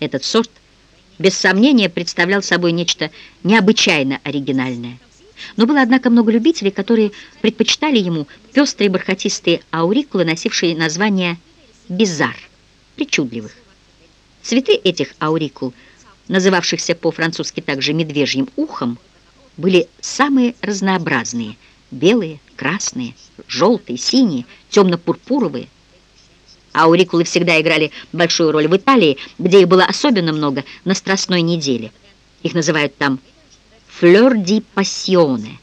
Этот сорт, без сомнения, представлял собой нечто необычайно оригинальное. Но было, однако, много любителей, которые предпочитали ему пестрые бархатистые аурикулы, носившие название «бизар» — причудливых. Цветы этих аурикул, называвшихся по-французски также «медвежьим ухом», были самые разнообразные — белые, красные, желтые, синие, темно-пурпуровые. Аурикулы всегда играли большую роль в Италии, где их было особенно много на Страстной неделе. Их называют там «флёр ди пассионе»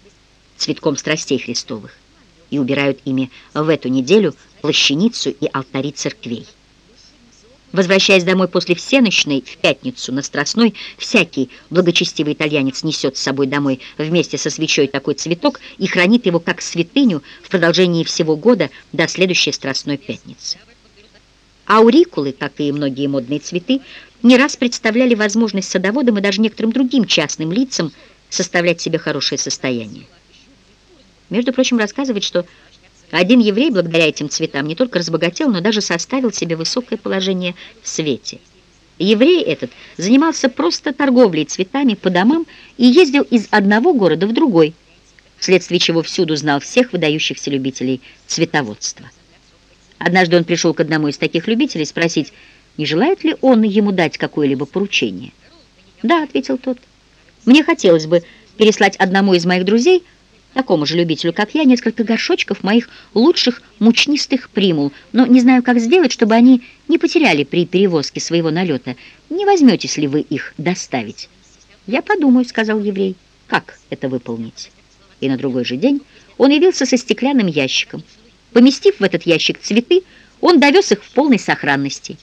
— цветком страстей Христовых, и убирают ими в эту неделю плащаницу и алтари церквей. Возвращаясь домой после всеночной в пятницу на Страстной, всякий благочестивый итальянец несет с собой домой вместе со свечой такой цветок и хранит его как святыню в продолжении всего года до следующей Страстной пятницы. Аурикулы, как и многие модные цветы, не раз представляли возможность садоводам и даже некоторым другим частным лицам составлять себе хорошее состояние. Между прочим, рассказывает, что один еврей, благодаря этим цветам, не только разбогател, но даже составил себе высокое положение в свете. Еврей этот занимался просто торговлей цветами по домам и ездил из одного города в другой, вследствие чего всюду знал всех выдающихся любителей цветоводства. Однажды он пришел к одному из таких любителей спросить, не желает ли он ему дать какое-либо поручение. «Да», — ответил тот, — «мне хотелось бы переслать одному из моих друзей такому же любителю, как я, несколько горшочков моих лучших мучнистых примул, но не знаю, как сделать, чтобы они не потеряли при перевозке своего налета. Не возьметесь ли вы их доставить? «Я подумаю», — сказал еврей, — «как это выполнить?» И на другой же день он явился со стеклянным ящиком. Поместив в этот ящик цветы, он довез их в полной сохранности.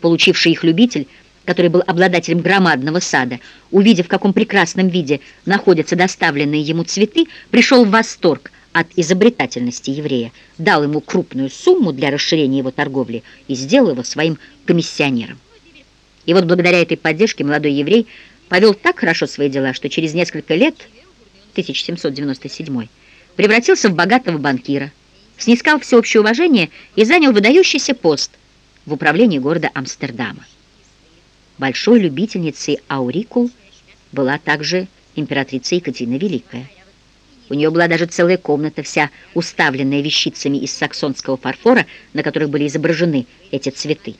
Получивший их любитель — который был обладателем громадного сада, увидев, в каком прекрасном виде находятся доставленные ему цветы, пришел в восторг от изобретательности еврея, дал ему крупную сумму для расширения его торговли и сделал его своим комиссионером. И вот благодаря этой поддержке молодой еврей повел так хорошо свои дела, что через несколько лет, 1797 превратился в богатого банкира, снискал всеобщее уважение и занял выдающийся пост в управлении города Амстердама. Большой любительницей аурикул была также императрица Екатерина Великая. У нее была даже целая комната, вся уставленная вещицами из саксонского фарфора, на которых были изображены эти цветы.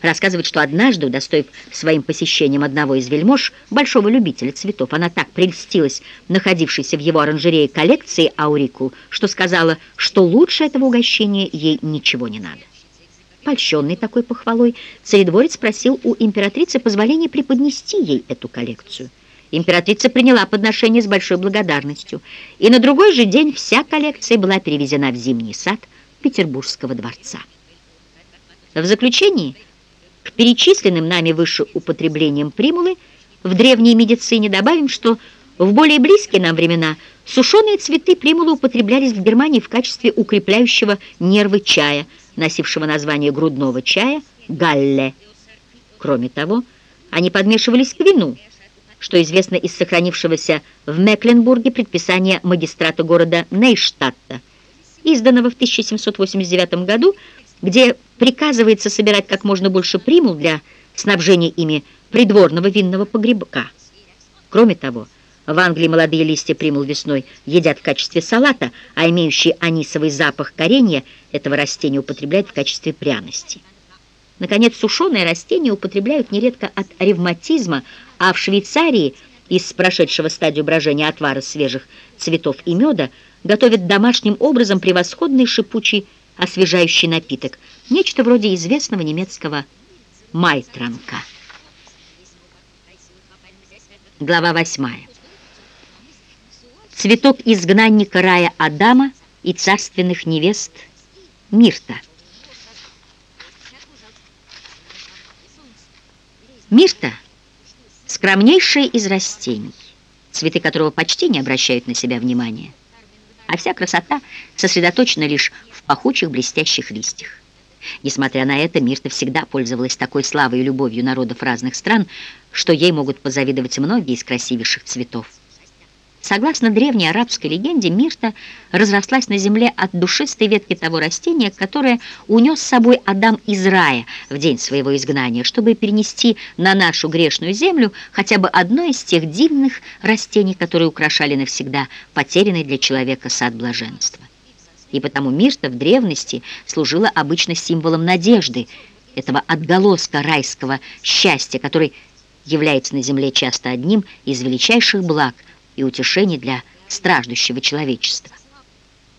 Рассказывает, что однажды, удостоив своим посещением одного из вельмож, большого любителя цветов, она так прельстилась находившейся в его оранжерее коллекции аурикул, что сказала, что лучше этого угощения ей ничего не надо. Польщенный такой похвалой, царедворец просил у императрицы позволения преподнести ей эту коллекцию. Императрица приняла подношение с большой благодарностью, и на другой же день вся коллекция была перевезена в зимний сад Петербургского дворца. В заключении, к перечисленным нами выше употреблениям примулы, в древней медицине добавим, что в более близкие нам времена сушеные цветы примулы употреблялись в Германии в качестве укрепляющего нервы чая – носившего название грудного чая, галле. Кроме того, они подмешивались к вину, что известно из сохранившегося в Мекленбурге предписания магистрата города Нейштадта, изданного в 1789 году, где приказывается собирать как можно больше примул для снабжения ими придворного винного погребка. Кроме того, в Англии молодые листья примул весной едят в качестве салата, а имеющий анисовый запах коренья этого растения употребляют в качестве пряности. Наконец, сушеное растение употребляют нередко от ревматизма, а в Швейцарии из прошедшего стадию брожения отвара свежих цветов и меда готовят домашним образом превосходный шипучий освежающий напиток, нечто вроде известного немецкого майтранка. Глава восьмая цветок изгнанника рая Адама и царственных невест Мирта. Мирта – скромнейшее из растений, цветы которого почти не обращают на себя внимания, а вся красота сосредоточена лишь в пахучих блестящих листьях. Несмотря на это, Мирта всегда пользовалась такой славой и любовью народов разных стран, что ей могут позавидовать многие из красивейших цветов. Согласно древней арабской легенде, Мирта разрослась на земле от душистой ветки того растения, которое унес с собой Адам из рая в день своего изгнания, чтобы перенести на нашу грешную землю хотя бы одно из тех дивных растений, которые украшали навсегда потерянный для человека сад блаженства. И потому Мирта в древности служила обычно символом надежды, этого отголоска райского счастья, который является на земле часто одним из величайших благ – и утешений для страждущего человечества.